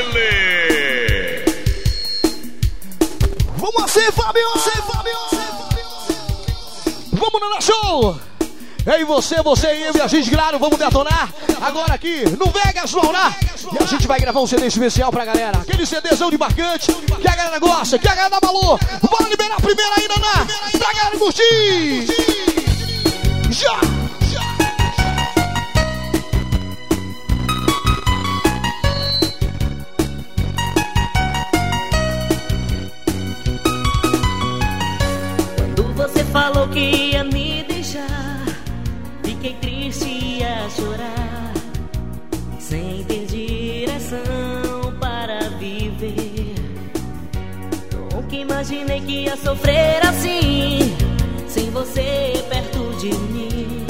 Baile! Vamos assim, Fábio! Assim, Fábio! Vamos no show! Ei, você, você e eu e a gente, claro, vamos detonar agora aqui no Vegas Laura. E a gente vai gravar um CD especial pra galera. Aquele CDzão de marcante que a galera gosta, que a galera dá valor. Bora liberar a primeira aí, Naná, pra galera curtir. Já! Quando você falou que imaginei que ia sofrer assim, sem você perto de mim.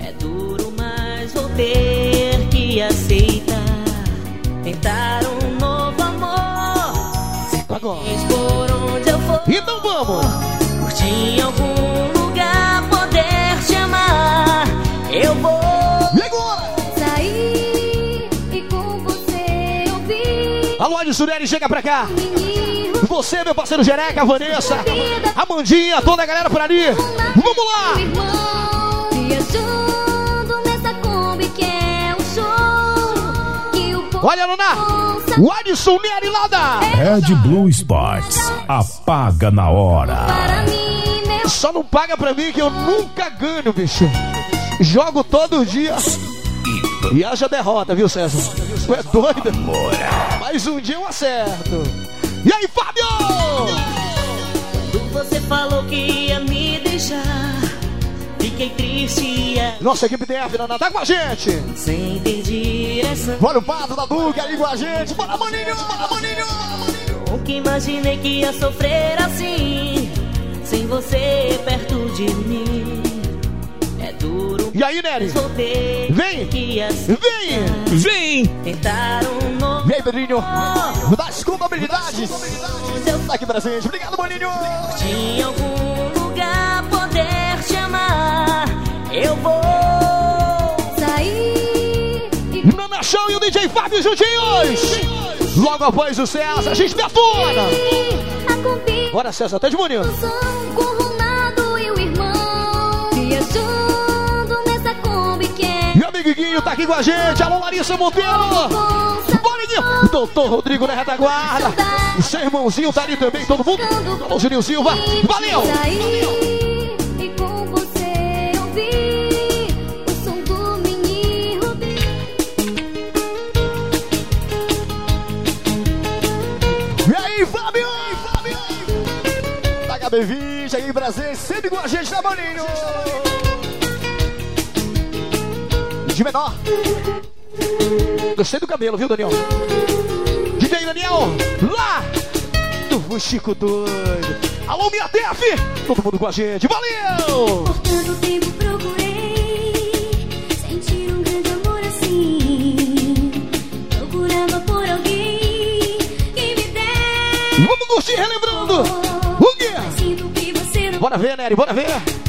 É duro, mas vou ter que aceitar. Tentar um novo amor. Agora. Diz por onde eu for. Então vamos! Curtir em algum lugar, poder te amar. Eu vou. Agora? Sair e com você eu vi Alô, Nery, chega pra cá. menino Você, meu parceiro Jereca, a Vanessa, a Mandinha, toda a galera por ali. Vamos lá! irmão viajando nessa Kombi que é um show que o povo Olha, Naná! O Adson Nery lá da... Red Blue Sports. Apaga na hora. para mim meu Só não paga pra mim que eu nunca ganho, bicho. Jogo todo dia. E haja derrota, viu, César? Tu é doido? Mas um dia eu acerto. E aí, Fábio? Quando você falou que ia me deixar, fiquei triste a- Nossa equipe DF, Naná, tá com a gente. sem ter direção. Bora o Pato da Duca aí com a gente. Bora, maninho, bora, maninho. Nunca imaginei que ia sofrer assim, sem você perto de mim. É duro, E aí, Nery? Vem. Vem! Vem! Tentar um novo aí, Pedrinho? amor. Das contabilidades. Tá aqui presente. Obrigado, maninho. Em algum lugar poder te amar, eu vou. sair e Nana Show e o DJ Fábio juntinhos. Logo após o César, a gente detona. Kombi Bora, César, tá de boninho. É Meu amigo Guinho tá aqui com a gente. Alô, Larissa Monteiro. Bora, Guinho. Doutor Rodrigo na retaguarda. O seu irmãozinho tá ali também, todo mundo. Alô, Juninho Silva. Valeu. Sair com você eu vi o som do mini Rubi. Aí, Fábio? Da HB20, aí em Brasília, sempre com a gente, tá, maninho? De menor. Gostei do cabelo, viu, Daniel? DJ Daniel, lá do Fuxico Doido. Alô, minha TF! Todo mundo com a gente, valeu! Por tanto tempo procurei sentir um grande amor assim. Procurava por alguém que me desse. Vamos curtir, relembrando! O quê? Bora ver, Nery, bora ver!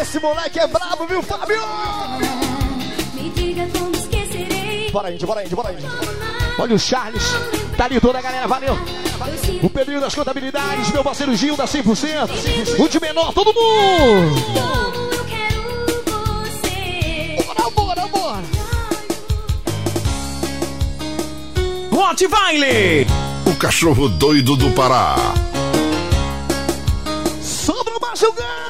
Esse moleque é brabo, viu, Fábio? Me diga como esquecerei. Bora, Índio, bora, Índio, bora, Índio. Olha o Charles, tá ali toda a galera, valeu! O Pedrinho das contabilidades, meu parceiro Gil da 100%. O de menor, todo mundo! como eu quero você. Bora, bora, bora! Hot Baile! O cachorro doido do Pará. Sobra o Machucão! Eu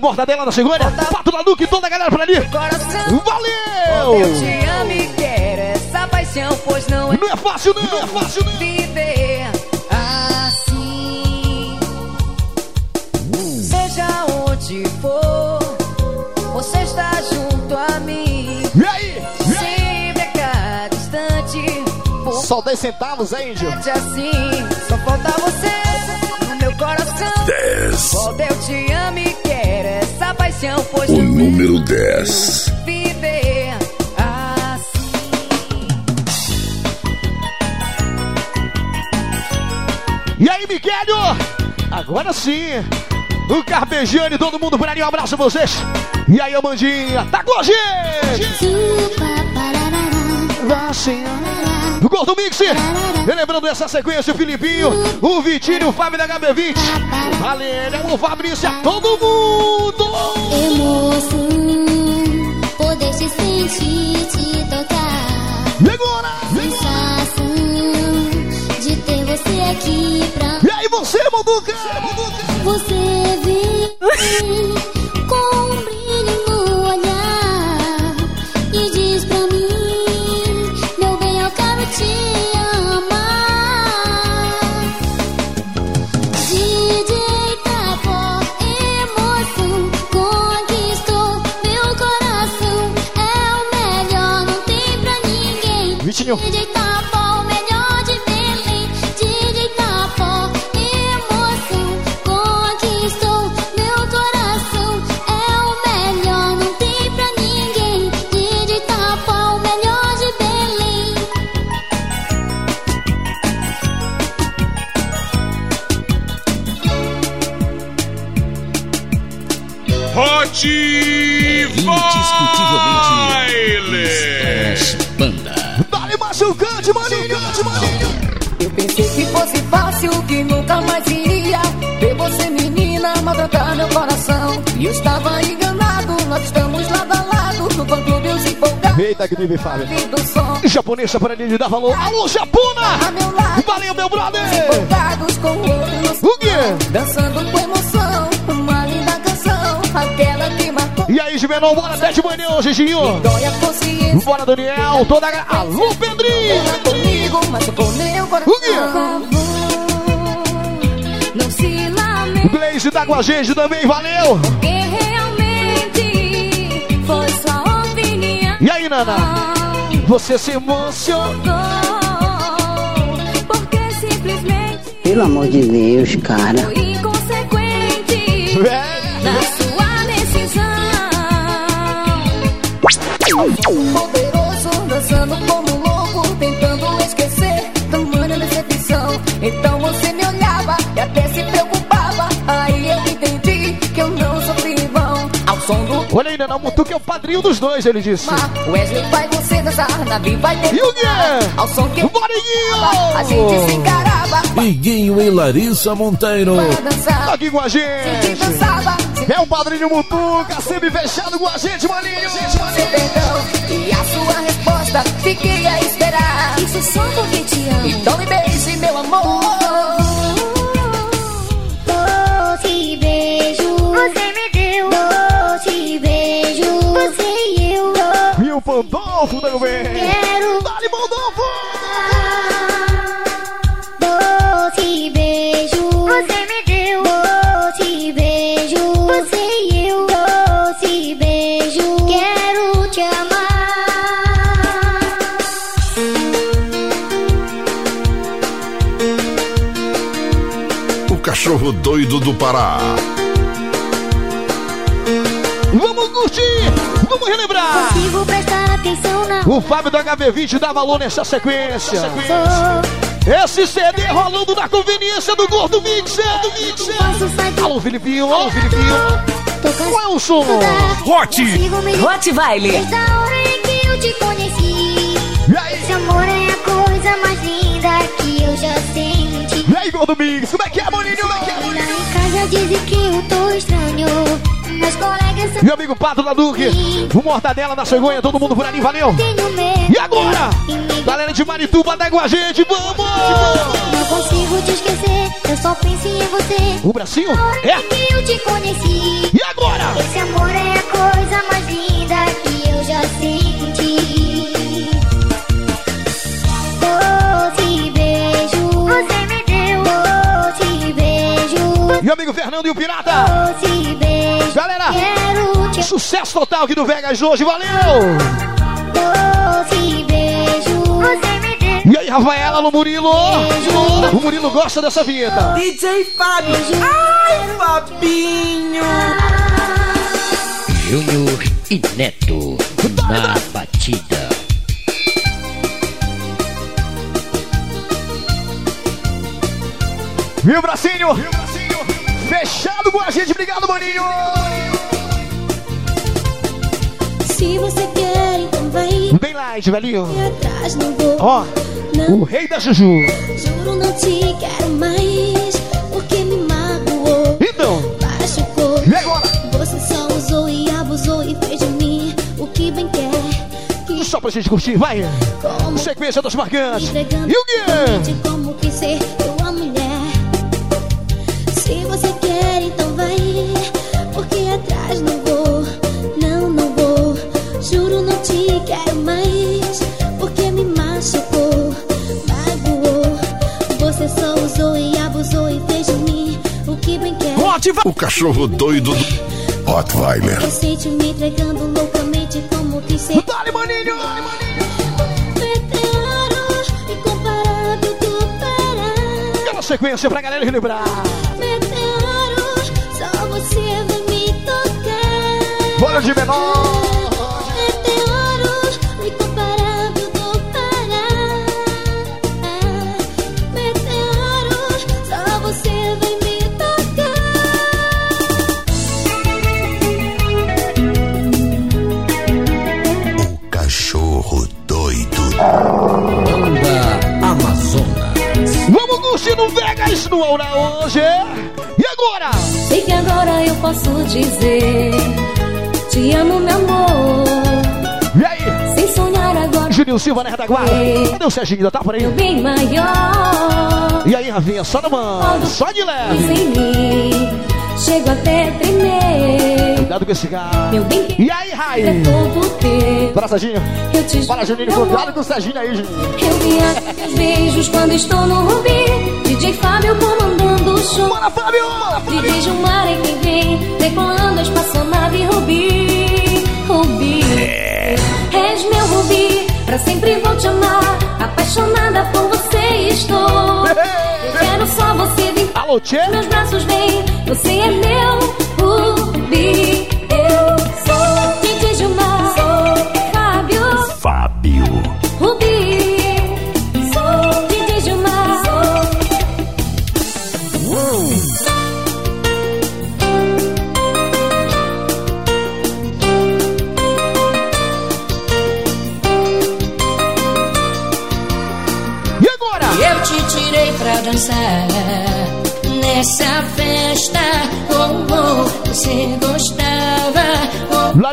Mortadela da segunda, Pato da Duque, toda a galera por ali! Coração, Valeu! eu te amo e quero essa paixão. pois não é Não é fácil, não, não é fácil, não. viver assim. Seja onde for, você está junto a mim. E aí? Sempre a cada instante, Só 10 centavos, hein, Índio? assim. Só falta você no meu coração. 10. Volta, eu te amo O número 10. viver assim. E aí, Miguelio? Agora sim. O Carpegiani, todo mundo por ali, um abraço a vocês. E aí, Amandinha, tá com a gente? O Gordo Mix, relembrando essa sequência, o Filipinho, o Vitinho, o Fábio da HB20, a Lênia, o Fabrício, todo mundo! Emoção, poder te sentir, te tocar. Sensação de ter você aqui pra E aí, você, Munduca? você vir com ninguém. E eu estava enganado, nós estamos lado a lado no clube, os empolgados. Eita, que nível, Fábio. Japonesa para ele dar valor. Alô, Japona! A meu lado, Valeu, meu brother! empolgados com o outro no O quê? Dançando com emoção, uma linda canção, aquela que marcou. E aí, Gimenão, bora até de manhã hoje, Ginho. Bora, Daniel, toda a... Alô, Ela Pedrinho! comigo, mas com meu coração. O quê? Blaze tá com a gente também, valeu! Que realmente foi sua opinião. E aí, Nana? Você se emocionou. Porque simplesmente Pelo amor de Deus, cara. foi inconsequente É. na sua decisão. Olha aí, Nana, Mutuca é o padrinho dos dois, ele disse. Wesley vai você dançar, Navi vai ter E o quê? Ao som que Bora, a gente se encarava. Iguinho e Larissa Monteiro. Tá dançar, aqui com a a gente É o padrinho Mutuca, sempre fechado com a gente, maninho. e a sua resposta, fiquei a esperar. Isso só porque te amo. Então me beije, meu amor. O Pandolfo também. Quero Dale, Pandolfo! doce beijo, você me deu. Doce beijo, você e eu. Doce beijo, quero te amar. O cachorro doido do Pará. Vamos curtir! Vamos relembrar! Consigo prestar O Fábio da HB20 dá valor nessa sequência. Esse CD rolando na conveniência do Gordo Mixer. Do Mixer. Alô, Filipinho, alô, Filipinho. Qual é o som? Hot. Hot Vile. Desde a hora em que eu te conheci E aí? Esse amor é a coisa mais linda que eu já senti E aí, Gordo Mix? Como é que é, Boninho? Como é que é, Lá Boninho? em casa dizem que eu tô estranho colegas são meu amigo Pato da Duque, o Mortadela da Cegonha, todo mundo por ali, valeu! E agora? Galera de Marituba, tá com a gente, vamos! Não consigo te esquecer, eu só pensei em você. O Bracinho? É? Eu te conheci. E agora? Esse amor é a coisa mais linda que eu já senti. E beijo, você me deu doce beijo. Meu amigo Fernando e o Pirata! Doce beijo. Galera, sucesso total aqui do Vegas hoje, valeu! E aí, Rafaela no Murilo? O Murilo gosta dessa vinheta. DJ Fábio. Ai, Fabinho. Júnior e Neto na batida. Viu, Bracinho? Fechado com a gente, obrigado, Maninho! Se você quer, então vai Bem light, velhinho. Ó, o rei da Juju. juro, não te quero mais. Porque me magoou, Então, machucou. e agora? Você só usou e abusou e fez de mim o que bem quer. Que Só pra gente curtir, vai. como Sequência dos marcantes. E o quê? como quis ser O cachorro doido do Rottweiler. Dale, Maninho! Aquela sequência pra galera relembrar. Meteoro, só você vai me tocar. Bora de menor! Vegas no Aura hoje. E agora? Sei que agora eu posso dizer Te amo, meu amor E aí? Sem sonhar agora Juninho Silva na retaguarda. Cadê o Serginho? Ainda Tá por aí? meu bem maior E aí, Rafinha? Só na mão. Só de leve. Chego até tremer Cuidado com esse bem E aí, é Rai? todo teu Bora, Serginho. Eu te Bora, juro, Juninho. Cuidado com o Serginho aí, Juninho. Eu ganho meus beijos quando estou no Rubi DJ Fábio comandando o show. Bora, Fábio! DJ Gilmar é quem vem Decolando a espaçonave Rubi. Rubi. És meu Rubi Pra sempre vou te amar. Apaixonada por você estou. Eu quero só você vir. Alô, Tchê? meus braços vem Você é meu. Rubi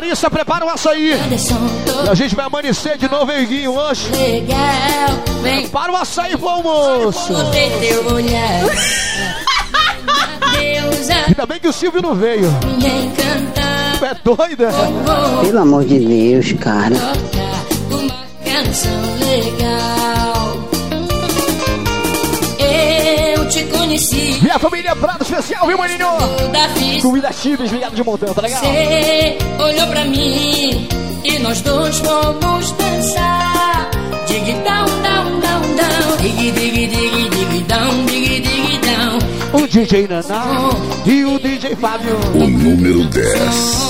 Larissa, prepara o açaí. E a gente vai amanhecer de novo, hein, Guinho, hoje. legal. Vem, Para o açaí pro almoço. Ainda bem que o Silvio não veio. É doida? Pelo amor de Deus, cara. uma canção conheci Minha família Prado Especial, viu, maninho? Comida chibis, ligado de montão, tá legal? Você olhou pra mim e nós dois fomos dançar. Dig down, down, down, down. Dig, dig, dig, dig, down, dig, dig, down. O DJ Naná e o DJ Fábio. O número 10.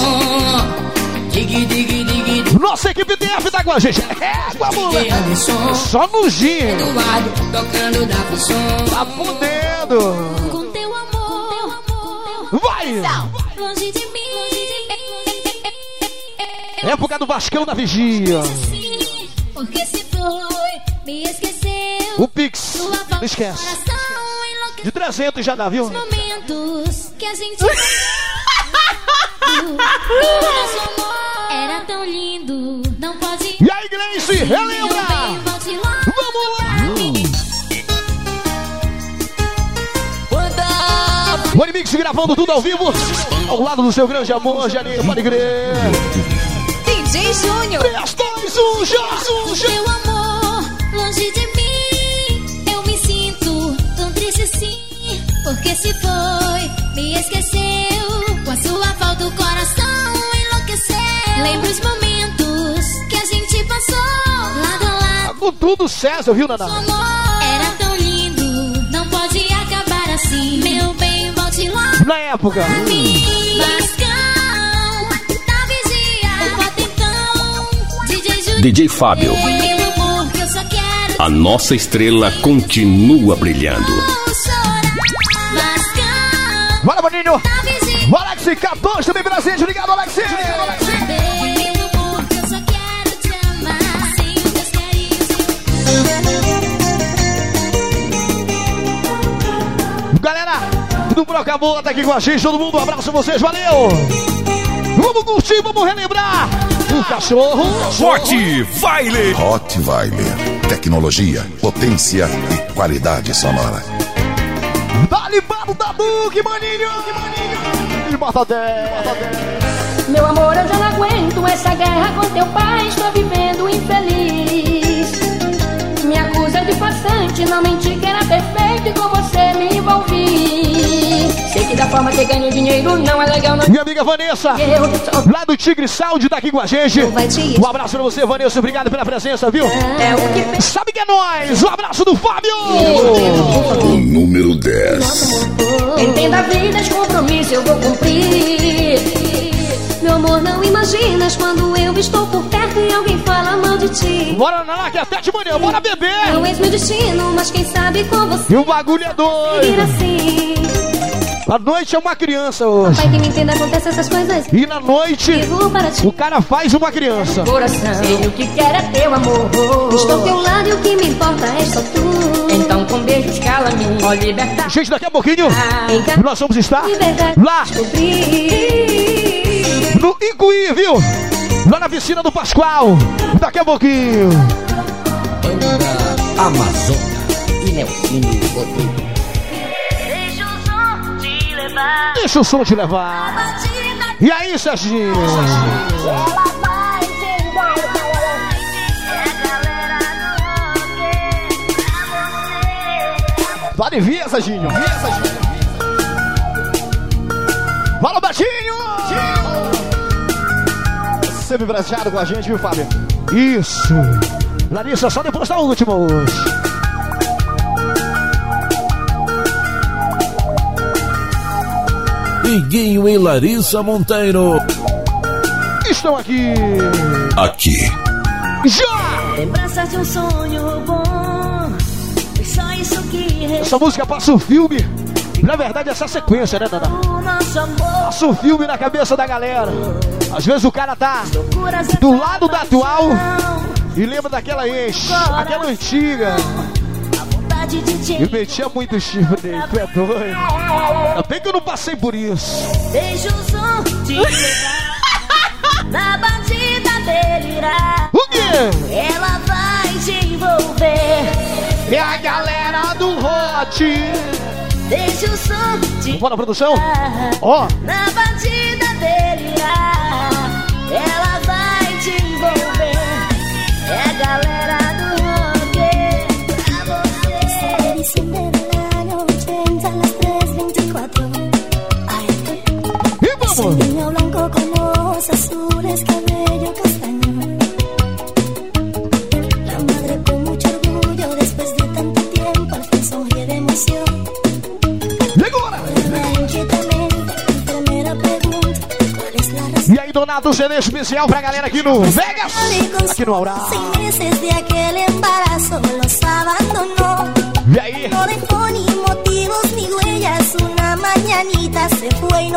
Oh, dig, dig, dig, dig. Nossa equipe TF tá com a gente. É, DJ lá. Anderson, Só no gin. Eduardo, tocando da função. Tá Com teu amor, Vai. longe de mim. Época do Vascão na vigia. Porque se foi, me esqueceu. O Pix. Não esquece. De 300 já dá, viu? momentos que a gente era tão lindo, não pode E aí, Gleice, relembra. Banda O Animix gravando tudo ao vivo. Ao lado do seu grande amor, Janinho, pode crer. DJ Júnior. 3, 2, 1, já, já. Meu amor, longe de mim Eu me sinto tão triste assim Porque se foi, me esqueceu. Com a sua falta o coração enlouqueceu. Lembra os momentos que a gente passou lado a lado. Tá com tudo, César, viu, Naná? Era tão lindo, Na época. DJ Fábio. A nossa estrela continua brilhando. Bora, Boninho. O Alex 14 também presente. Ligado, Alex. Teus carinhos. Galera do Brocamor tá aqui com a gente. Todo mundo, um abraço a vocês. Valeu. Vamos curtir, vamos relembrar. O cachorro. Hot Baile. Rottweiler. Tecnologia, potência e qualidade sonora. Dá-lhe balo da Duque, maninho. E bota 10. Meu amor, eu já não aguento essa guerra com teu pai. Estou vivendo infeliz. De farsante, não menti que era perfeito e com você me envolvi. Sei que da forma que ganho dinheiro não é legal, não. Minha amiga Vanessa, Eu só lá do Tigre Saúde, tá aqui com a gente. Um abraço pra você, Vanessa. Obrigado pela presença, viu? é o que fez. Sabe que é nós. Um abraço do Fábio. O número 10. Entenda a vida, os compromissos eu vou cumprir. Meu amor, não imaginas quando eu estou por perto e alguém fala mal de ti. Bora lá, que é até de manhã. Bora beber. Não és meu destino, mas quem sabe com você E o bagulho é doido. assim. A noite é uma criança hoje. Pai que me entenda, acontece essas coisas. E na noite, o cara faz uma criança. Coração, sei o que quer é teu amor. Estou ao teu lado e o que me importa é só tu. Então com beijos cala-me, ó libertar. Gente, daqui a pouquinho, Em nós vamos estar lá Descobri. No Icuí, viu? Lá na piscina do Pascoal. Daqui a pouquinho. Banda Amazônia e Nelsinho Rodrigo. Deixa o som te levar. E aí, Serginho? Vale vir, Serginho. Fala, Sempre prateado com a gente, viu, Fábio? Isso. Larissa, só depois da última hoje. Iguinho e Larissa Monteiro. Estão aqui. Aqui. Já! Lembranças de um sonho bom. Foi só isso que Essa música passa o filme. Na verdade, essa sequência, né, Dada? Passa o filme na cabeça da galera. Às vezes o cara tá do lado da atual e lembra daquela ex, aquela antiga. E metia muito chifre nele, tu é doido. Ainda bem que eu não passei por isso. Deixa o som te levar. Na batida delirar. O quê? Ela vai te envolver. É a galera do Hot. Deixa o som te Bora, produção. Ó, Na batida. Ela Donato, CD especial pra galera aqui no Vegas. Aqui no Aurá. E aí?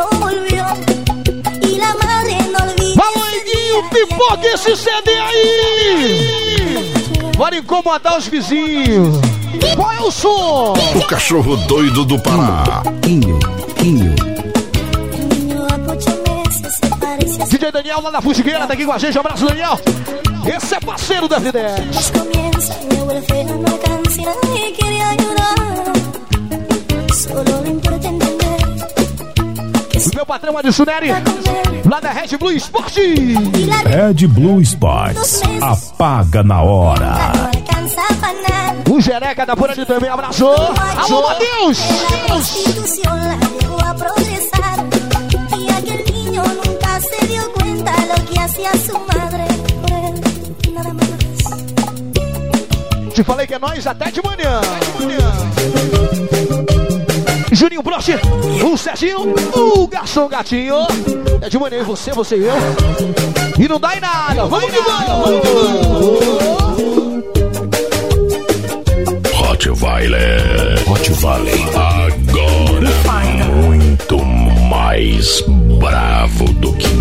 Olvida. Malanguinho, pipoca esse CD aí! Bora incomodar os vizinhos. Qual é o som? O cachorro doido do Pará. Quinho, Quinho. DJ Daniel lá da Fusigueira, tá aqui com a gente. Um abraço, Daniel. Esse é parceiro da FD10. Mas comienza y me vuelve no alcancía y quiere ayudar. Solo le importa entender que O meu patrão Adilson Neri, lá da Red Blue la Red Blue Sports. Apaga na hora. O Jereca tá por ali também, abraçou. Alô, Matheus! La hacía su madre por él, nada más. Te falei que é nós até de manhã. Juninho Broche, o Serginho, o garçom gatinho. É de manhã, você, você e eu. E não dá em nada. Vamos que vamos! Hot Valley. Agora muito mais bravo do que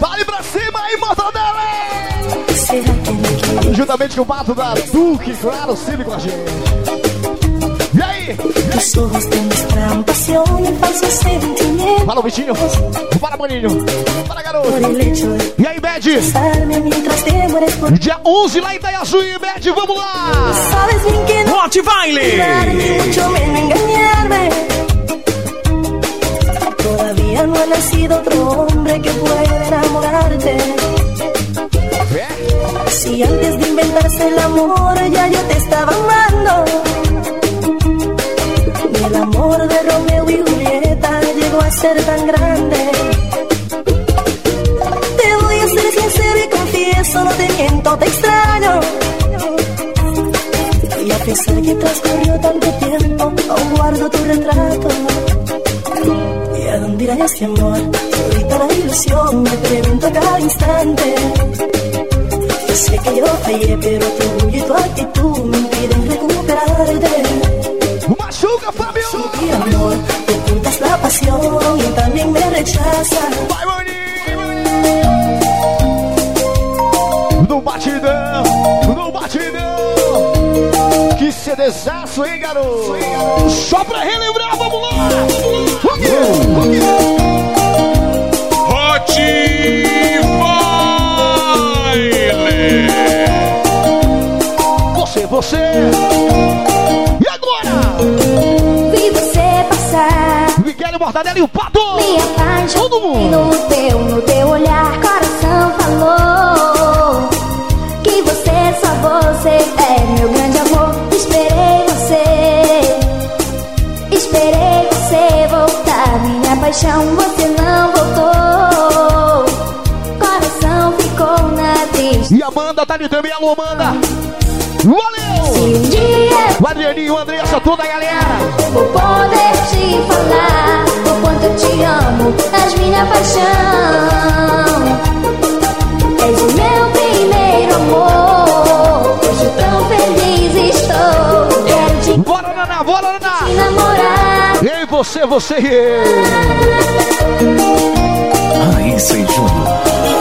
Vale pra cima aí, mortadela! Juntamente com o pato da Duque, claro, sempre com a gente. E aí? Pasión y falsos sentimientos. Fala, Vitinho. Para, maninho. Para, garoto. E aí, Bad? Dia 11 lá em Itaiaçuí, Bad, vamos lá! Hot Valley. Todavía no ha nacido otro hombre que pueda enamorarte. Si antes de inventarse el amor ya yo te estaba amando. Ni el amor de Romeo y Julieta llegó a ser tan grande. Te voy a ser sincero y confieso, no te miento, te extraño. Y a pesar que transcurrió tanto tiempo, aún guardo tu retrato. ¿Y a dónde irá ese amor? Ahorita la ilusión me pregunto a cada instante. Yo sé que yo fallé, pero tu orgullo y tu actitud me impiden recuperarte. Machuca, Fábio! Sin amor, te ocultas la pasión y también me rechazas. Vai, maninho! No batidão! No batidão! Que CDzaço, hein, garoto? Só pra relembrar, Miguel Mortadela o Pato! me apaixonei Todo mundo! no teu, no teu olhar, coração falou que você, só você é meu grande amor. Esperei você, esperei você voltar, minha paixão, você não voltou. Coração ficou na triste. E a Amanda tá ali também, alô, Amanda! Se Valeu! um dia O Adrianinho, Andressa, toda a galera! Vou poder te falar eu te amo, és minha paixão. És o meu primeiro amor. Hoje tão feliz estou. Quero te Bora, Naná, bora, Naná! namorar. Ei, você, você e eu! Raíssa e Júnior.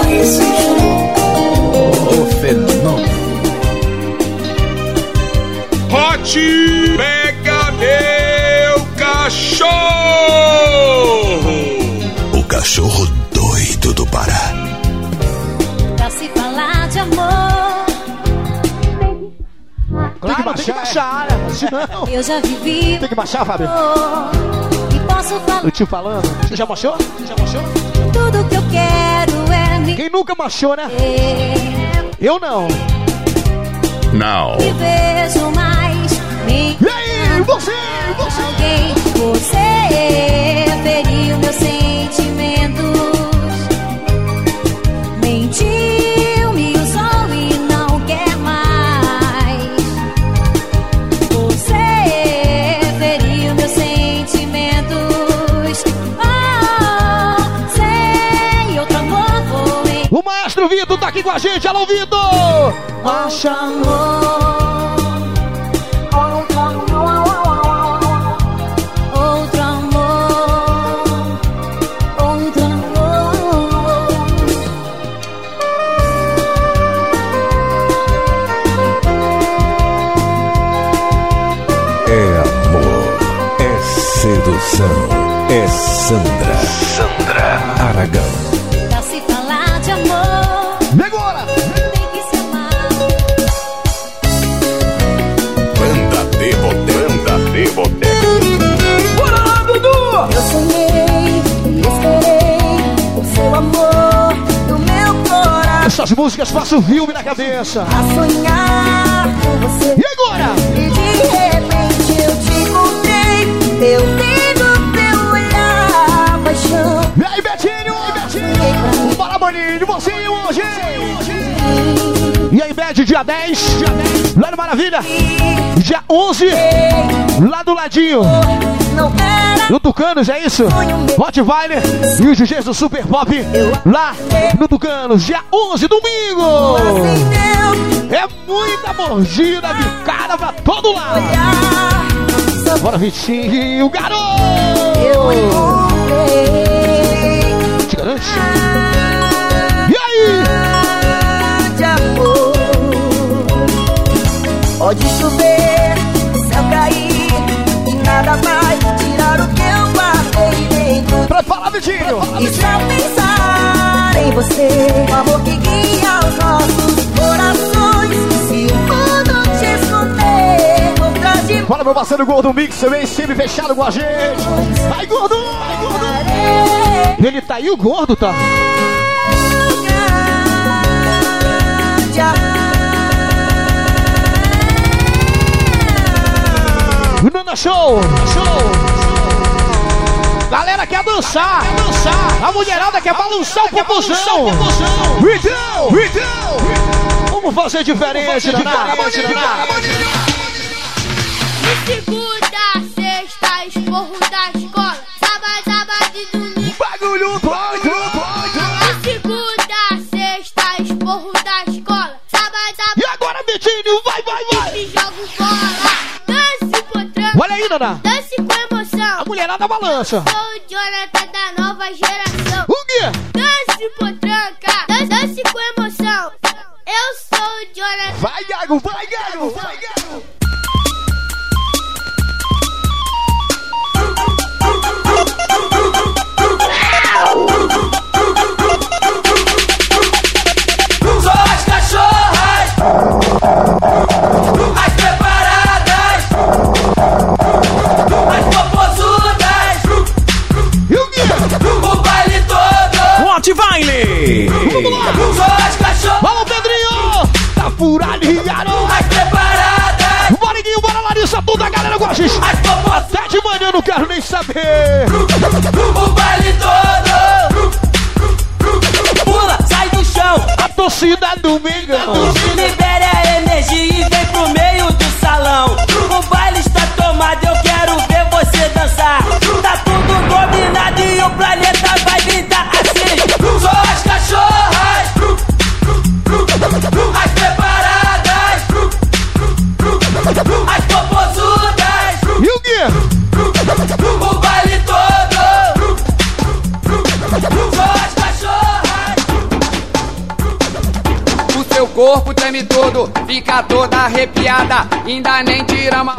Raíssa e Júnior. O fenômeno. Hot pega meu cachorro. Cachorro doido do Pará. Pra se falar de amor, Claro, tem que baixar, né? Se não, eu já vivi. tem que baixar, Fábio. E posso falar Eu te falando. Você já baixou? Você já baixou? tudo que eu quero é me Quem nunca baixou, né? Eu não. Não. Te vejo mais. Me E aí, você, você? alguém. Você feriu meus sentimentos. O Vitor tá aqui com a gente. Alô, Vitor! Acha amor. Outro amor. Outro amor. É amor. É sedução. É Sandra. Sandra Aragão. Essas músicas passam filme na cabeça. A sonhar com você. E agora? E de repente eu te encontrei. Eu vi no teu olhar paixão. E aí, Betinho? Betinho? Bora, maninho, você hoje. E aí, Bad, dia 10, dia 10, lá no Maravilha. Dia 11, lá do ladinho. Não era No Tucanos, é isso? Rottweiler e os DJs do Super Pop lá no Tucanos, dia 11, domingo. É muita mordida, bicada pra todo lado. Bora, Vitinho, eu garoto! Te garante? E aí? de. Pode chover, Vitinho! E só pensar em você, o amor que guia os nossos corações. Se o mundo te esconder por trás de Fala, meu parceiro Gordo Mix, também sempre fechado com a gente. Vai, Gordo! Vai, Gordo! Ele tá aí, o Gordo tá. Nana Show! Show! Galera quer dançar! Quer dançar! A mulherada quer balançar o popozão! Então! Então! Vamos fazer diferente, Naná! Segunda, sexta, esporro da escola. Sábado, sábado e domingo. Bagulho doido! Segunda, sexta, esporro da escola. Sábado, sábado E agora, Betinho, vai, vai, vai! e jogo bola. Dance potranca, Olha aí, Naná! dance com A mulherada balança! Sou o Jonathan da nova geração. O quê? Dance potranca, dance, dance com emoção. Eu sou o Jonathan. Vai, Gago, vai, Gago, vai, Gago! Gosta! as popozudas, Até de manhã, eu não quero nem saber! o baile todo. Pula, sai do chão, A torcida do Mengão!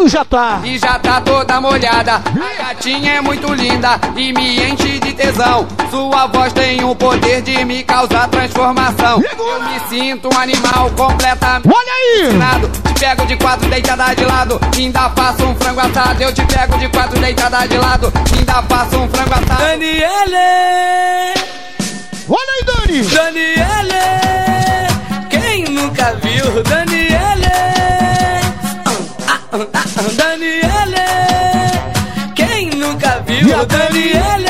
Já tá! E já tá toda molhada. A gatinha é muito linda e me enche de tesão. Sua voz tem o poder de me causar transformação. Eu me sinto um animal completamente. Olha aí! fascinado. Te pego de quatro deitada de lado, ainda faço um frango assado. Eu te pego de quatro deitada de lado, ainda faço um frango assado. Daniele, Olha aí, Dani! Daniele, quem nunca viu Daniele? Daniele, quem nunca viu a Dani? Daniele?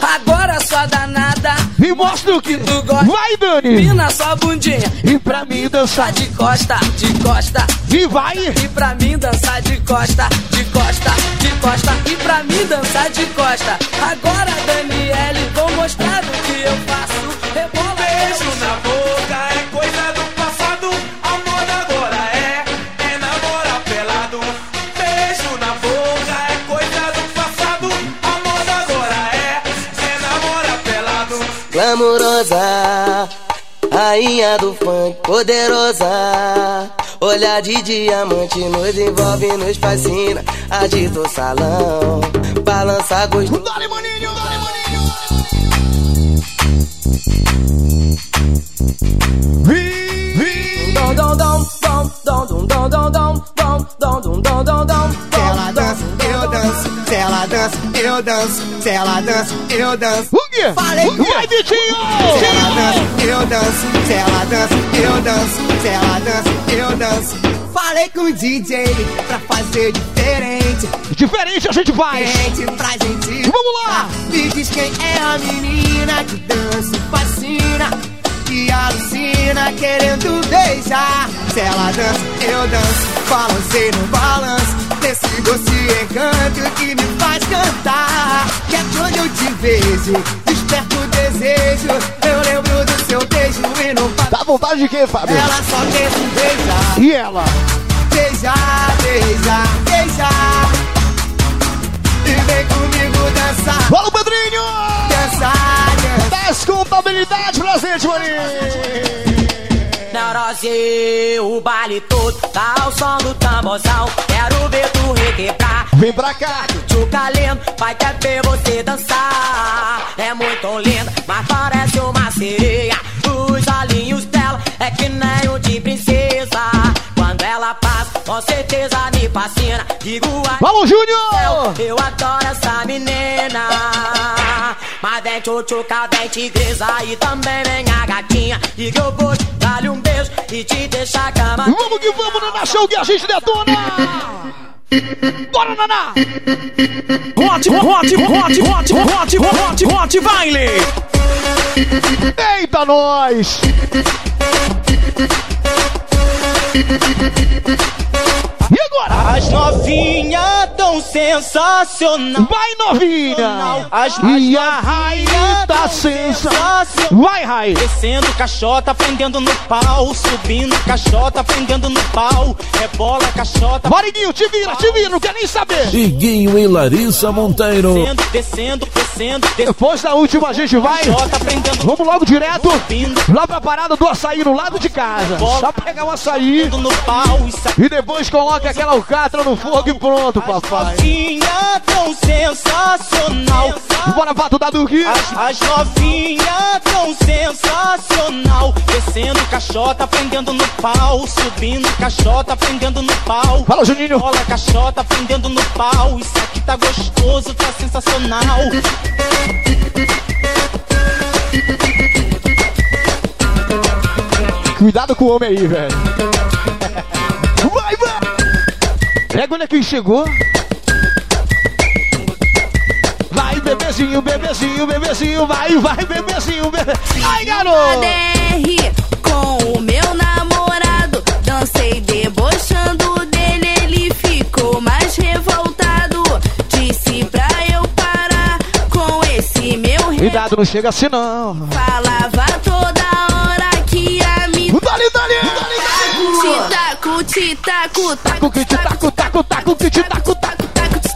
Agora sua danada, E mostra o que tu gosta. Vai, Dani! Pina sua bundinha, E pra mim dançar de costa, de costa. E vai! E pra mim dançar de costa, de costa, de costa. E pra mim dançar de costa. Agora, Daniele, vou mostrar o que eu faço. Glamourosa, rainha do funk, poderosa. Olhar de diamante nos envolve, nos fascina. Agita o salão, balança gostoso. Dale, maninho! Dale, maninho! Vi, vi! Dom, dom, dom, dom, dom, dom, dom, dom, dom, dom, dom, dom, dom, dom, dom, dom. Se ela dança, eu danço. Se ela dança, eu danço. Se ela dança, eu danço. Quê? Falei? Vai, Vitinho! Se ela dança, eu danço. Se ela dança, eu danço. Se ela dança, eu danço. Falei com o DJ pra fazer diferente. Diferente a gente faz. Diferente pra gente. Vamos lá! Me diz quem é a menina que dança fascina. Que alucina querendo beijar. Se ela dança, eu danço. Balancei no balanço. Desse doce encanto que me faz cantar. Que é quando eu te vejo, desperto o desejo. Eu lembro do seu beijo e não Dá vontade de quê, Fábio? Ela só quer se beijar. E ela? Beijar, beijar, beijar. E vem comigo dançar. Fala, Pedrinho! Dançar, dançar. Descontabilidade presente, maninho! O baile todo, tá o som do tamborzão. Quero ver tu requebrar. Vem pra cá! Tchuca lindo, vai quer ver você dançar. É muito linda, mas parece uma sereia. Os olhinhos dela é que nem o de princesa. Quando ela passa, com certeza me fascina. Digo a Vamos, Júnior! eu adoro essa menina. Mas vem tchutchuca, vem tigresa e também vem a gatinha. E que eu vou dar-lhe um beijo e te deixar cama. Vamos que vamos, Naná Show, que a gente detona! Bora, Naná! Hot, hot, hot, hot, hot, hot, hot, baile! Eita, nós! E agora? As novinhas tão sensacional. Vai, novinha! As, E a rainha tá sensacional! Vai, Rai! Descendo caixota, prendendo no pau. Subindo caixota, prendendo no pau. Rebola caixota. Mariguinho, te vira, te vira, não quer nem saber! Iguinho e Larissa Monteiro. Descendo, descendo, descendo, Depois da última a gente vai. Caixota, prendendo Vamos logo direto lá pra parada do açaí no lado de casa. Só pegar o açaí no pau. e depois coloca aquela alcatra no fogo e pronto, papai. Novinha tão sensacional. Bora pra tu da Duque. As, as novinhas tão sensacional. Descendo caixota, prendendo no pau. Subindo caixota, prendendo no pau. Fala, Juninho. Rola caixota, prendendo no pau. Isso aqui tá gostoso, tá sensacional. Cuidado com o homem aí, velho. Vai, vai! Pega olha quem chegou. Vai, bebezinho, bebezinho, bebezinho, vai, vai, bebezinho, bebe... Ai, garoto! DR com o meu namorado. Dancei debochando dele, ele ficou mais revoltado. Disse pra eu parar com esse meu re... Cuidado, não chega assim não. Falava toda hora que ia me. Dali, dali, dali, Titaco, titaco, taco, que taco, taco, taco, que taco, taco. taco,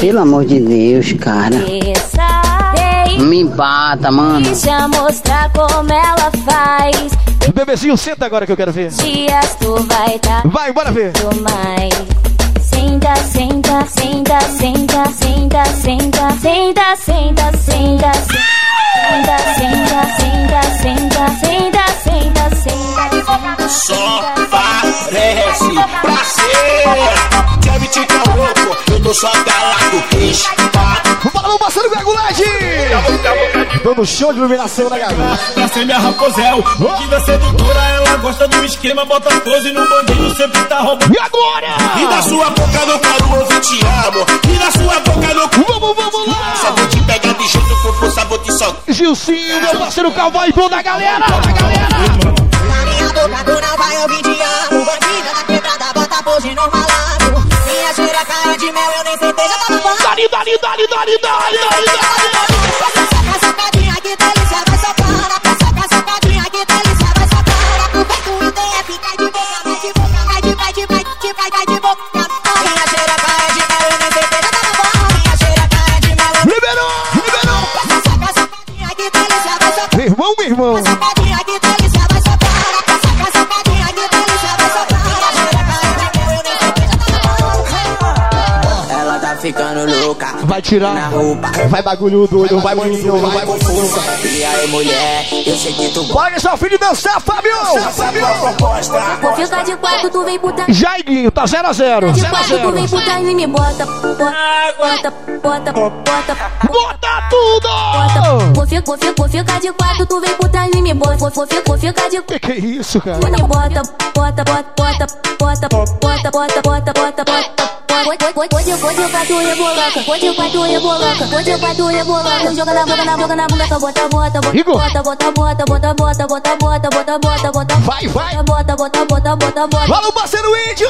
Pelo amor de Deus, cara. Me bata, mano. Deixa mostrar como ela faz. Bebezinho, senta agora que eu quero ver. Dias tu vai tá Vai, bora ver. mais. Senta, senta, senta, senta, senta, senta, senta, senta, senta, senta, senta, senta, senta, senta, senta, senta, Só parece pra te dar louco, eu tô só calado. Espa. Fala, meu parceiro Gregulete! Todo show de iluminação da galera. Pra ser minha raposel, Diva sedutora, ela gosta do esquema, bota pose no bandido, sempre tá roubando. E agora? E da sua boca eu quero ouvir te amo. E da sua boca eu Vamos, vamos lá! Só vou te pegar de jeito com força, vou te soltar. Gilcinho, meu parceiro cowboy, toda a galera! Da galera! Na minha boca tu não vai ouvir te amo Bandida da quebrada, bota pose no Dali, dali, dali, dali, dali, dali, dali! Vai tirar, vai bagulho doido, vai maninho, vai confusa. E aí, mulher, eu sei que tu Bora, seu filho dançar, Fábio! Vou ficar de quatro, tu vem puta. Jaiguinho, tá 0 a 0 De 0 a quatro, tu 0 vem puta e me bota. Bota, bota, bota, bota. Bota tudo! Vou ficar, vou ficar, vou ficar de quatro, tu vem puta e me bota. Vou, vou, ficar, vou ficar de Que que é isso, cara? Me bota, bota, bota, bota, bota, bota, bota, bota, bota, bota. Pode, pode, quatro reboloca, pode, quatro reboloca, pode, quatro reboloca. Joga na boca, na boca, na boca, bota, bota, bota, bota, bota, bota, bota, bota, bota, bota, bota, bota, bota. Vai, vai! Bota, bota, bota, bota, bota. Fala o parceiro índio!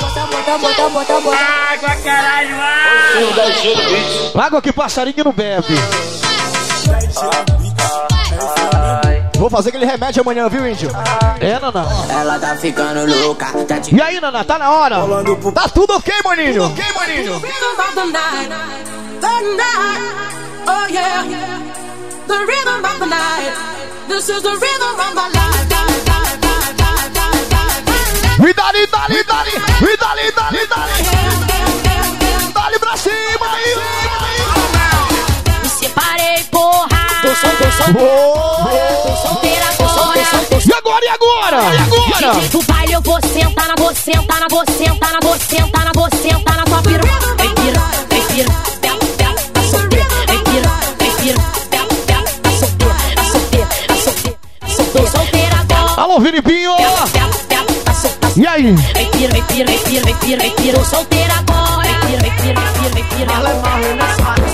Bota, bota, bota, bota, bota. Água, caralho, mano. Água que passarinho não bebe. Vou fazer aquele remédio amanhã, viu, índio? É, Naná? Ela tá ficando louca. Tá te E aí, Naná, tá na hora? Tá tudo ok, maninho? ok, maninho? oh yeah, the rhythm of the night. This is the rhythm of the night. E dali, dali, dali! E dali, dali, dali! Dali pra cima aí! Me separei, porra. Tô sol, tô. Tô solteira agora. E agora, e agora? E agora? Do baile, eu vou sentar na, vou sentar na, vou sentar na, vou sentar na, vou sentar na tua pira. Vem pira, vem pira, pela, pela, tá solteira. Vem pira, vem pira, pela, pela, tá solteira, tá solteira, tá solteira, solteira. Solteira agora. Alô, Filipinho! Tá. E aí? Vem pira, vem pira, vem pira, vem pira, vem pira. Solteira agora. Vem pira, vem pira, vem pira, vem pira. Marley, Marley,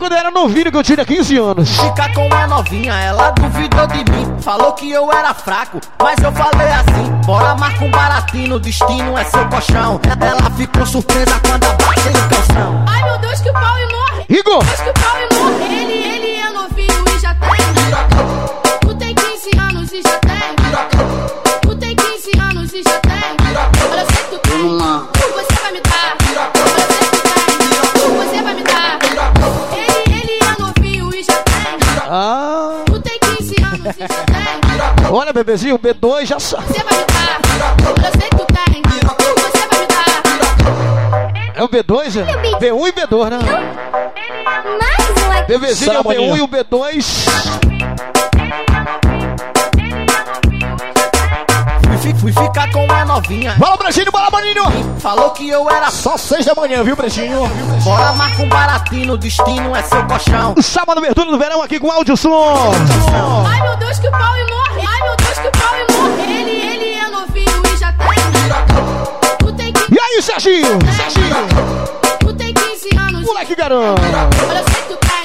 quando eu era novinho, que eu tinha 15 anos. Ficar com uma novinha, ela duvidou de mim. Falou que eu era fraco, mas eu falei assim: Bora marca um baratinho, o destino é seu colchão. Ela ficou surpresa quando abatei o calção. Ai meu Deus, que o pau morre. Igor! Deus, que o pau morre. Ele, ele é novinho e já tem. Tu tem 15 anos e já tem. Tu tem 15 anos e já tem. Olha, eu sei que tu tem. Olha, bebezinho, B2 já sabe. Você vai me dar. Eu sei que tu tem. Você vai me dar. É o B2, é? B1 e B2, né? Mais um Bebezinho é o Salve, B1 maninho. e o B2. Fui, fui ficar com uma novinha. Bola, Brechinho, bola, maninho! Falou que eu era Só 6 da manhã, viu, Brechinho? Bora marca um baratinho, o destino é seu colchão. Sábado, abertura do verão aqui com áudio som. Ai meu Deus, que o pau morre. Ai meu Deus, que o pau morre. Ele, ele é novinho e já tem. Tu tem 15 E aí, Serginho? Serginho, Tu tem 15 anos. moleque garoto. Olha, eu sei que tu tem.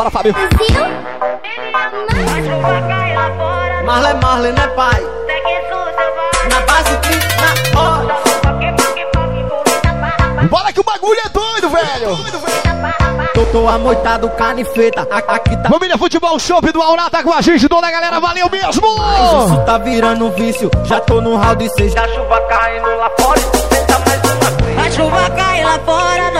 Bora, Fábio. Marley, Marley, né, pai? Na base, clique na hora. Bora que o bagulho é doido, velho! Tô, tô amoitado, canifeta. A- Aqui tá. Família Futebol Shop do Aurá tá com a gente, toda a galera, valeu mesmo! Isso tá virando um vício. Já tô no round 6. A chuva caindo lá fora. e Tenta mais uma vez. A chuva cai lá fora, nós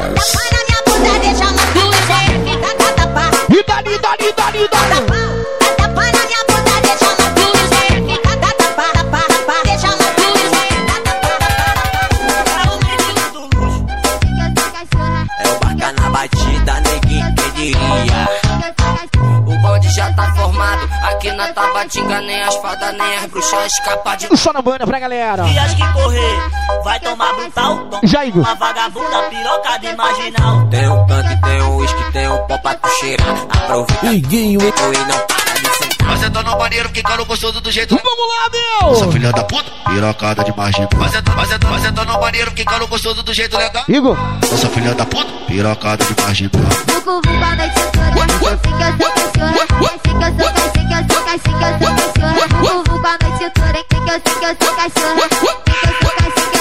Tabatinga nem as fadas, nem as bruxas escapar de. Só na banda pra galera. E as que correr, vai tomar brutal. Toma Já, Igor. uma vagabunda piroca de marginal. Tem um tanque, tem um uísque, tem um pó pra tu cheirar. Aproveita Iguinho, e não para de sentar. Mas eu tô no banheiro, ficando gostoso do jeito. Vamos lá, meu! Sou filha da puta, pirocada de margem. Eu eu mas eu tô no banheiro, ficando gostoso do jeito legal. Igor. Eu sou filha da puta, pirocada de margem. Vucu, vucu, a noite toda. Assim que eu sou cachorra. Assim que eu sou cachorra. Assim que eu sou cachorra. Assim que eu sou cachorra. Assim eu, assim que eu sou cachorra.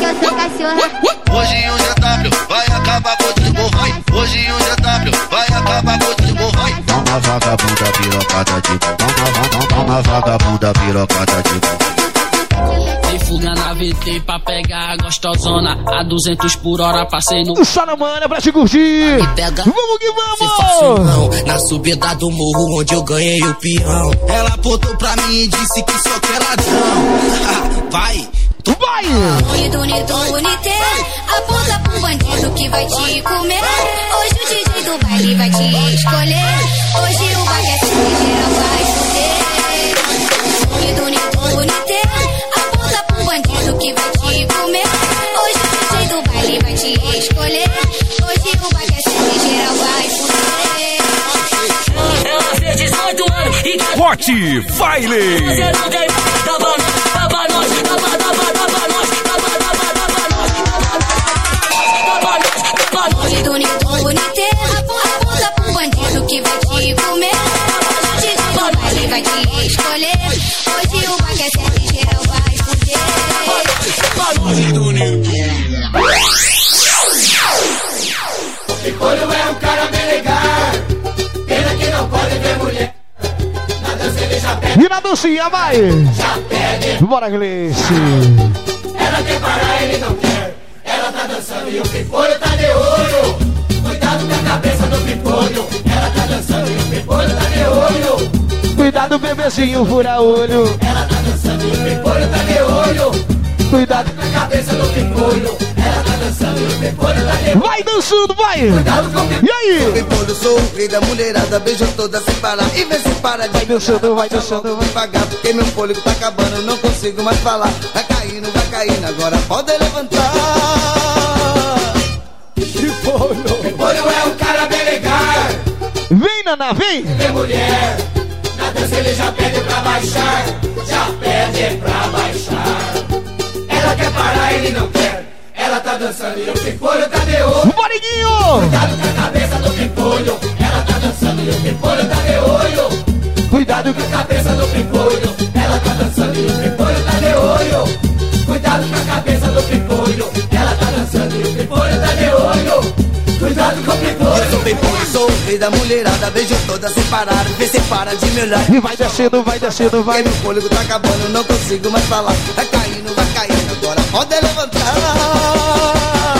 Que eu sou cachorra. Hoje um GW vai acabar com o vai. Hoje um GW vai acabar com o vai. Toma vagabunda pirocada de Toma, toma vagabunda pirocada de Tem fuga na VT pra pegar a gostosona. A 200 por hora passei no. Só na mana pra te curtir. Vamos que vamos! Não, na subida do morro onde eu ganhei o peão. Ela apontou pra mim e disse que só quer ladrão. Vai, tu vai! Bonito, bonito, bonito. Aponta pro bandido que vai te comer. Hoje o DJ do baile vai te escolher. Hoje o baguete geral vai fuder. Bonito, bonito, bonito. Aponta pro bandido que vai te comer. Hoje o DJ do baile vai te escolher. Hoje o baguete geral vai fuder. Ela fez 18 anos e Forte Baile! Você não tem nós, nós, Picolho é um cara bem legal. Pena que não pode ver mulher. Na dança ele já pede. E na dancinha, vai! Já pede. Bora, Gleice! Ela quer parar, ele não quer. Ela tá dançando e o picolho tá de olho. Cuidado com a cabeça do picolho. Ela tá dançando e o picolho tá de olho. Cuidado, bebezinho, fura olho. Ela tá dançando e o picolho tá de olho. Cuidado com a cabeça do picolho. Ela tá dançando e o picolho tá de olho. Vai dançando, vai! Cuidado com o E aí? Pimpolho, sou o rei da mulherada, beijo toda sem parar E vê se para de Vai dançando, vai dançando, vai devagar Porque meu fôlego tá acabando, não consigo mais falar Vai caindo, vai caindo, agora pode levantar Pimpolho Pimpolho é um cara bem legal Vem, Naná, vem! Vem mulher Na dança ele já pede pra baixar Já pede pra baixar quer parar, ele não quer ela tá dançando e o pimpolho tá de olho. Bariguinho! Cuidado com a cabeça do pimpolho. Ela tá dançando e o pimpolho tá de olho. Cuidado com a cabeça do pimpolho. Ela tá dançando e o pimpolho tá de olho. Cuidado com a cabeça do pimpolho. Sou o rei da mulherada, beijo toda sem parar Vê se para de me olhar E vai descendo, vai descendo, vai meu fôlego tá acabando, não consigo mais falar Vai caindo, vai caindo, agora pode levantar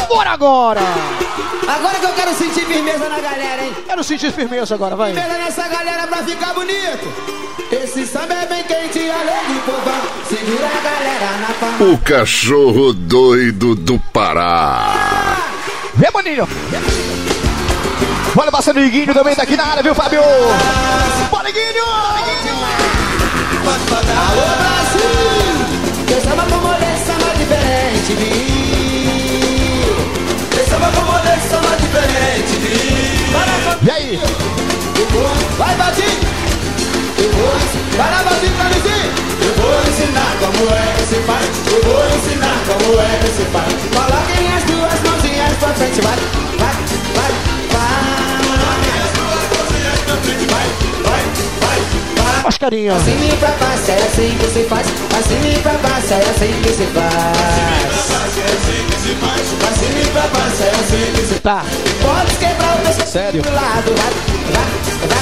Bora agora! Agora que eu quero sentir firmeza na galera, hein? Quero sentir firmeza agora, vai! Firmeza nessa galera pra ficar bonito Esse samba é bem quente, alegre, povão Segura a galera na palma O cachorro doido do Pará. Vem, Boninho! Passando o Iguinho também tá aqui na área, viu, Fábio? Bora, Iguinho! Alô, Brasil! Que samba com molê, samba diferente, viu? Que samba com molê, samba diferente, viu? E aí? Vai, Badinho! Eu vou, vai lá, Badinho, pra Lizinho! Eu vou ensinar como é que se faz Eu vou ensinar como é que se faz Coloquem as duas mãozinhas pra frente, vai, Mascarinha Assim pra baixo, é assim que se faz Assim pra baixo, é assim que se faz Assim pra baixo, é assim que se Tá Pode quebrar o pescoço Sério? do lado Vai, vai,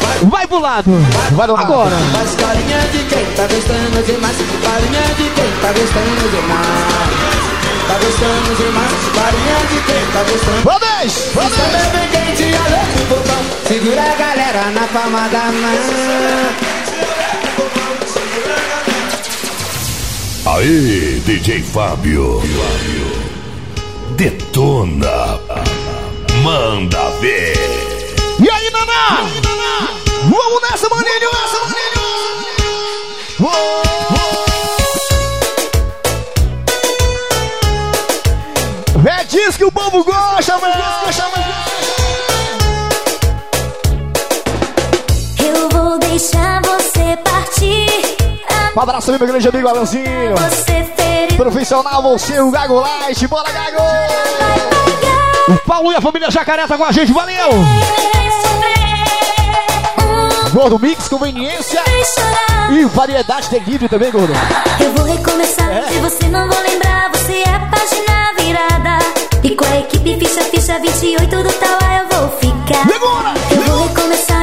vai, vai pro lado. Vai do Agora. Faz carinha de quem tá gostando demais. Carinha de quem tá gostando demais. Tá gostando demais. Carinha de quem tá gostando. Vamos! Vamos! bem quente, alô, botão. Segura a galera na palma da mão. Aí, DJ Fábio. Detona. Manda ver. E aí, Naná? Vamos nessa, maninho! Nessa, maninho! Povo gosta, velho! Eu vou deixar você partir. Um abraço meu grande amigo Alanzinho. Você. Profissional, você, o Gago Light. Bora, Gago! O Paulo e a família Jacaré tá com a gente, valeu! Gordo Mix, conveniência e variedade de livre também, Gordo. Eu vou recomeçar É. e você não vou lembrar. Você é página ficha, ficha 28 do Tauá eu vou ficar. Eu vou recomeçar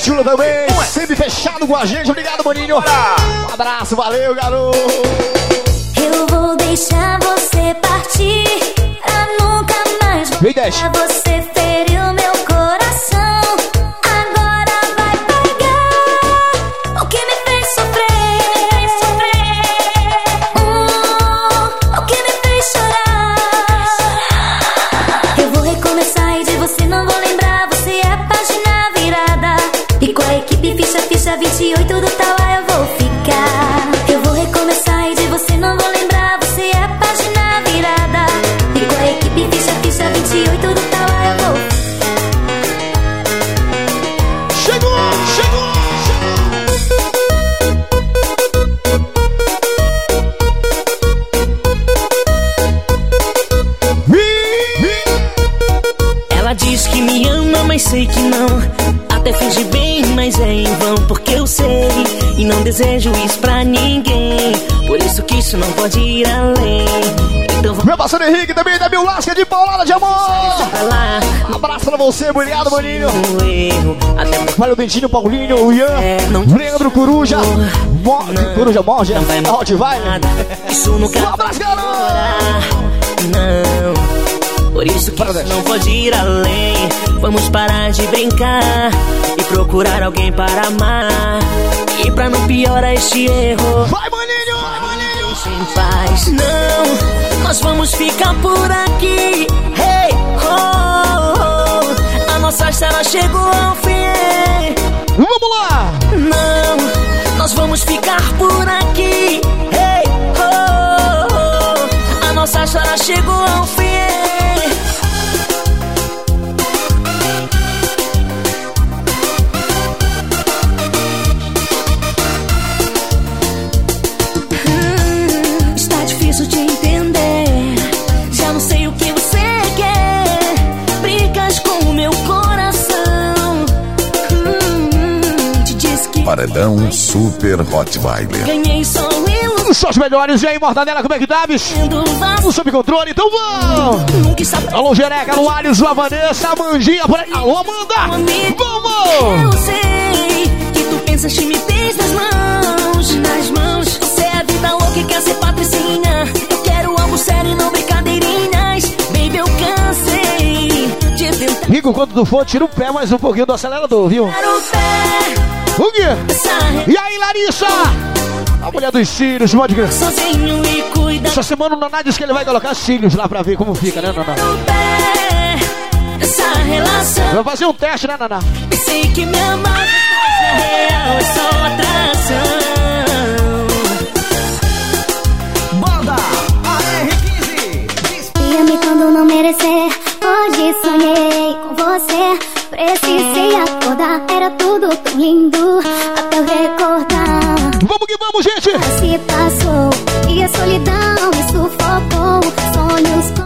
Bitula também. Sempre fechado com a gente. Obrigado, maninho. Um abraço, valeu, garoto. Eu vou deixar você partir pra nunca mais Vem, voltar. Você feriu meu mas sei que não. Até finge bem, mas é em vão. Porque eu sei e não desejo isso pra ninguém. Por isso que isso não pode ir além. Então Meu parceiro Henrique também da Mil Lasca de Paulada de Amor. Abraço pra você, obrigado, maninho. Valeu, Dentinho, Paulinho, o Ian, Leandro Coruja, Mo Coruja a Hot vai. Isso nunca Um abraço, garoto. Não, por isso que isso não pode ir além. Vamos parar de brincar e procurar alguém para amar. E pra não piorar este erro, vai, maninho, deixa em paz. Não, nós vamos ficar por aqui. Hey, oh, oh, a nossa história chegou ao fim. Vamos lá! Não, nós vamos ficar por aqui. Hey, oh, oh, nossa história chegou ao fim. Hum, Está difícil de entender. Já não sei o que você quer. Brigas com o meu coração. Hum, te disse que Paredão Super Rottweiler. ganhei só eu. Os melhores, e aí, Mortadela, como é que tá, bicho? No sob controle, então vamos! Alô, Jereca, alô, Alisson, a Vanessa, a Mandinha, por aí. Alô, Amanda! Eu Vamos! sei que tu pensas que me tens nas mãos, nas mãos. Você é a vida louca e quer ser patricinha. Eu quero algo sério e não brincadeirinhas. Baby, eu cansei de tentar Rico, quando tu for, tira o pé mais um pouquinho do acelerador, viu? o pé. O quê? E aí, Larissa? A mulher dos cílios, pode crer. Essa semana o Naná diz que ele vai colocar cílios lá pra ver como fica, né, Naná? Vai fazer um teste, né, Naná? Pensei que me amava, mas real é só atração. Banda AR15. Espia-me quando não merecer. Hoje sonhei com você. Precisei acordar, era tudo tão lindo até eu recordar. Vamos que vamos, gente! Se passou e a solidão me sufocou.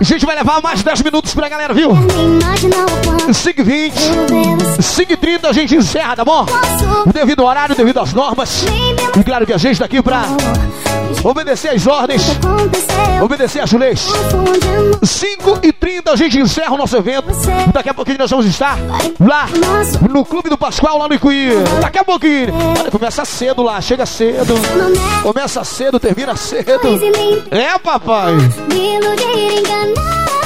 A gente vai levar mais 10 minutos pra galera, viu? nem imaginar o quanto 5 e 20, 5 e 30 a gente encerra, tá bom? Devido ao horário, devido às normas. E claro que a gente tá aqui pra obedecer às ordens, obedecer às leis. 5 e 30 a gente encerra o nosso evento. Daqui a pouquinho nós vamos estar lá no Clube do Pascoal, lá no Icuí. Daqui a pouquinho. Olha, começa cedo lá, chega cedo. Começa cedo, termina cedo. É, papai. na